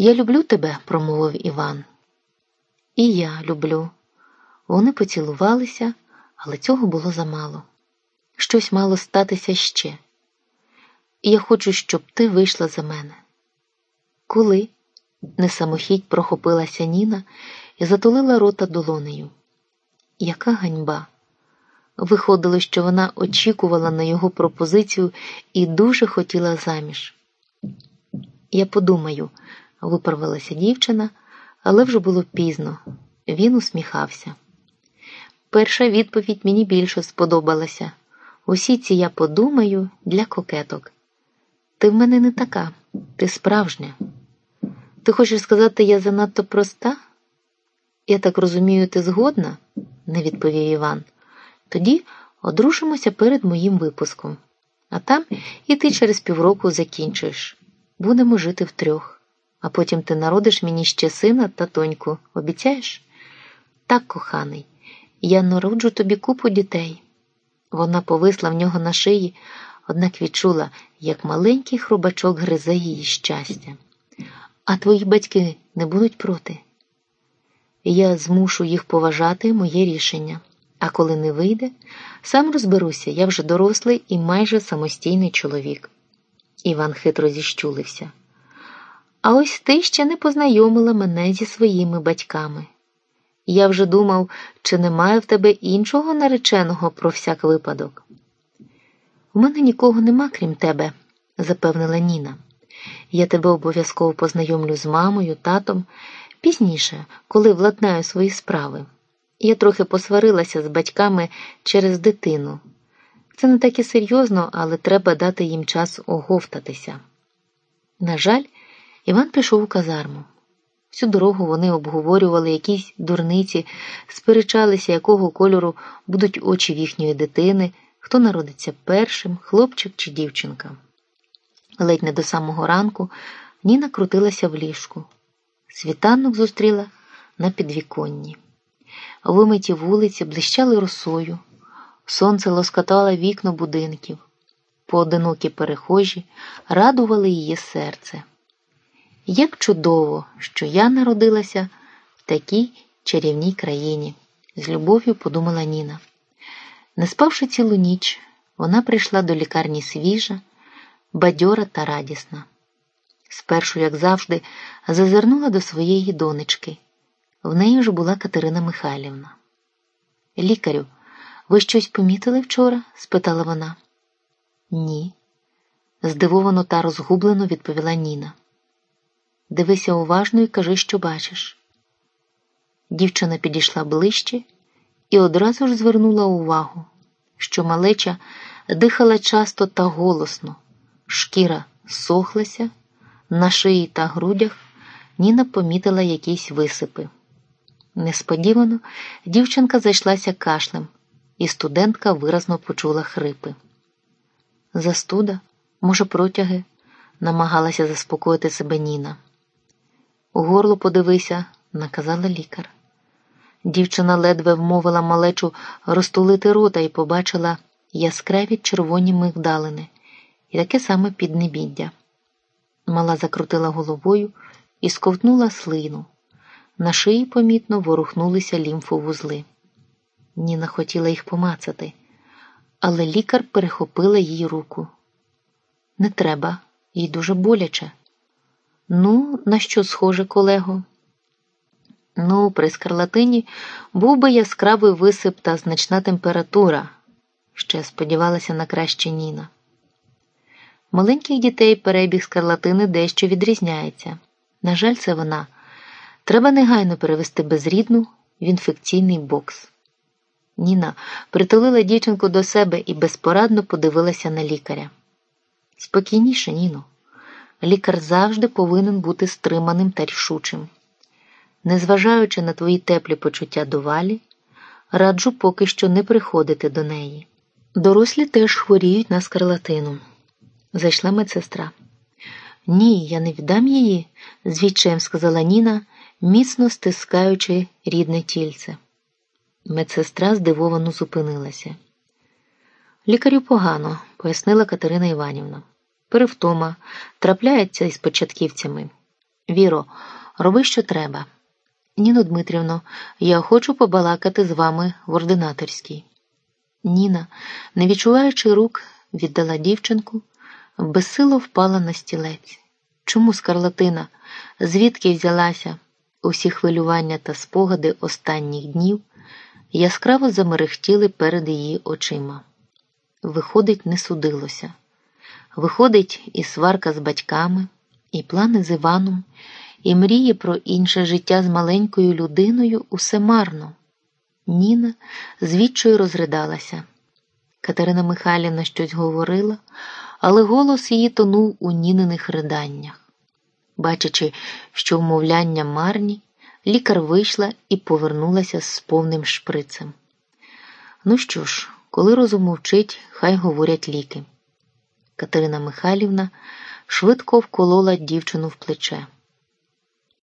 Я люблю тебе, промовив Іван. І я люблю. Вони поцілувалися, але цього було замало. Щось мало статися ще. І я хочу, щоб ти вийшла за мене. Коли? несамохідь прохопилася Ніна і затулила рота долонею. Яка ганьба! Виходило, що вона очікувала на його пропозицію і дуже хотіла заміж. Я подумаю, виправилася дівчина, але вже було пізно. Він усміхався. Перша відповідь мені більше сподобалася. Усі ці я подумаю для кокеток. Ти в мене не така, ти справжня. Ти хочеш сказати, я занадто проста? Я так розумію, ти згодна? не відповів Іван. Тоді одружимося перед моїм випуском, а там і ти через півроку закінчиш. Будемо жити втрьох, а потім ти народиш мені ще сина та тоньку. Обіцяєш? Так, коханий, я народжу тобі купу дітей. Вона повисла в нього на шиї, однак відчула, як маленький хробачок гризе її щастя. А твої батьки не будуть проти. Я змушу їх поважати моє рішення, а коли не вийде, сам розберуся, я вже дорослий і майже самостійний чоловік. Іван хитро зіщулився. А ось ти ще не познайомила мене зі своїми батьками. Я вже думав, чи немає в тебе іншого нареченого про всяк випадок. У мене нікого нема, крім тебе, запевнила Ніна. Я тебе обов'язково познайомлю з мамою, татом пізніше, коли владнаю свої справи. Я трохи посварилася з батьками через дитину. Це не так і серйозно, але треба дати їм час оговтатися. На жаль, Іван пішов у казарму. Всю дорогу вони обговорювали якісь дурниці, сперечалися, якого кольору будуть очі їхньої дитини, хто народиться першим, хлопчик чи дівчинка. Ледь не до самого ранку Ніна крутилася в ліжку. Світанок зустріла на підвіконні. Вимиті вулиці блищали росою, сонце лоскотало вікна будинків, поодинокі перехожі радували її серце. Як чудово, що я народилася в такій чарівній країні, з любов'ю подумала Ніна. Не спавши цілу ніч, вона прийшла до лікарні свіжа, бадьора та радісна. Спершу, як завжди, зазирнула до своєї донечки. В неї вже була Катерина Михайлівна. Лікарю, ви щось помітили вчора? спитала вона. Ні. Здивовано та розгублено відповіла Ніна. Дивися уважно і кажи, що бачиш. Дівчина підійшла ближче і одразу ж звернула увагу, що малеча дихала часто та голосно, шкіра сохлася, на шиї та грудях Ніна помітила якісь висипи. Несподівано дівчинка зайшлася кашлем, і студентка виразно почула хрипи. Застуда, може, протяги, намагалася заспокоїти себе Ніна. Горло подивися, наказала лікар. Дівчина ледве вмовила малечу розтулити рота і побачила яскраві червоні мигдалини і таке саме піднебіддя. Мала закрутила головою і сковтнула слину. На шиї помітно ворухнулися лімфовузли. Ніна хотіла їх помацати, але лікар перехопила їй руку. Не треба, їй дуже боляче. Ну, на що схоже, колего? Ну, при скарлатині був би яскравий висип та значна температура, ще сподівалася на краще Ніна. Маленьких дітей перебіг скарлатини дещо відрізняється. На жаль, це вона. Треба негайно перевести безрідну в інфекційний бокс. Ніна притулила дівчинку до себе і безпорадно подивилася на лікаря. Спокійніше, Ніно. Лікар завжди повинен бути стриманим та рішучим. Незважаючи на твої теплі почуття до валі, раджу поки що не приходити до неї. Дорослі теж хворіють на скарлатину. Зайшла медсестра. Ні, я не віддам її, звідчаєм сказала Ніна, міцно стискаючи рідне тільце. Медсестра здивовано зупинилася. Лікарю погано, пояснила Катерина Іванівна. Перевтома трапляється із початківцями. Віро, роби, що треба. Ніно Дмитрівно, я хочу побалакати з вами в ординаторській. Ніна, не відчуваючи рук, віддала дівчинку, безсило впала на стілець. Чому скарлатина? Звідки взялася? Усі хвилювання та спогади останніх днів яскраво замерехтіли перед її очима. Виходить, не судилося. Виходить, і сварка з батьками, і плани з Іваном, і мрії про інше життя з маленькою людиною усе марно. Ніна звідчою розридалася. Катерина Михайлівна щось говорила, але голос її тонув у ніниних риданнях. Бачачи, що вмовляння марні, лікар вийшла і повернулася з повним шприцем. Ну що ж, коли розум мовчить, хай говорять ліки. Катерина Михайлівна швидко вколола дівчину в плече.